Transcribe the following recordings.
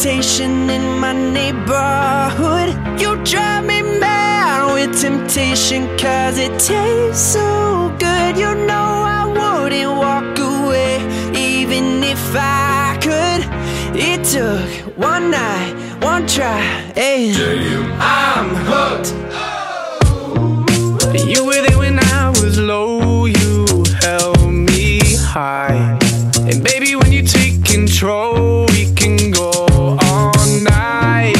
reputation in my neighborhood. You drive me mad with temptation, cause it tastes so good. You know I wouldn't walk away, even if I could. It took one night, one try, and I'm hooked. You were there when I was low, you held me high. And baby, when you take control, we can go all night.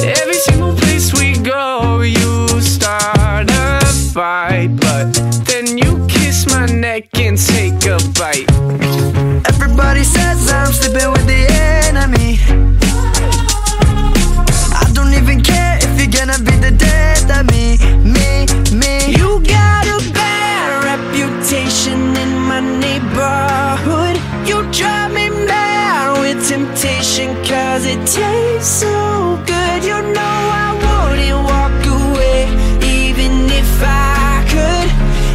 Every single place we go, you start a fight. But then you kiss my neck and take a bite. Everybody says I'm sleeping with the enemy. I don't even care if you're gonna be the death of me, me, me. You got a bad reputation in my neighborhood. You drive me mad with cause it tastes so good. You know I wouldn't walk away, even if I could.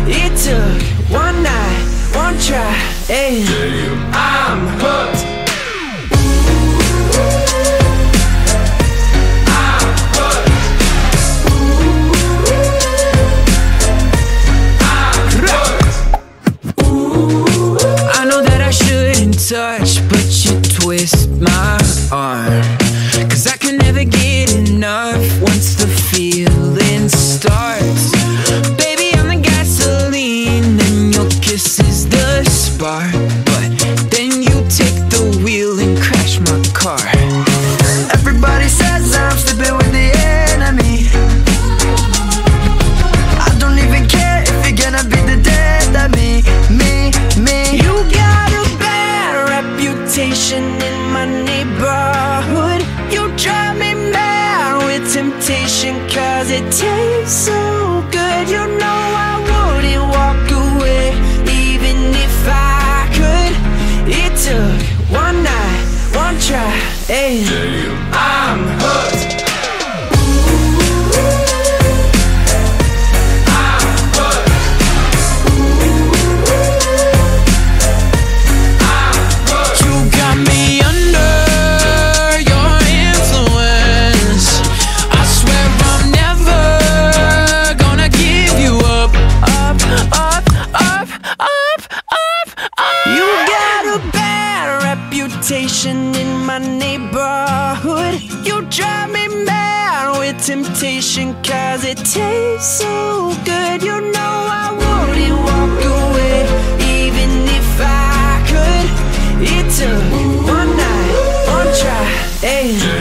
It took one night, one try, and arm. It tastes reputation in my neighborhood. You drive me mad with temptation, cause it tastes so good. You know I wouldn't walk away, even if I could. It took one night, one try, and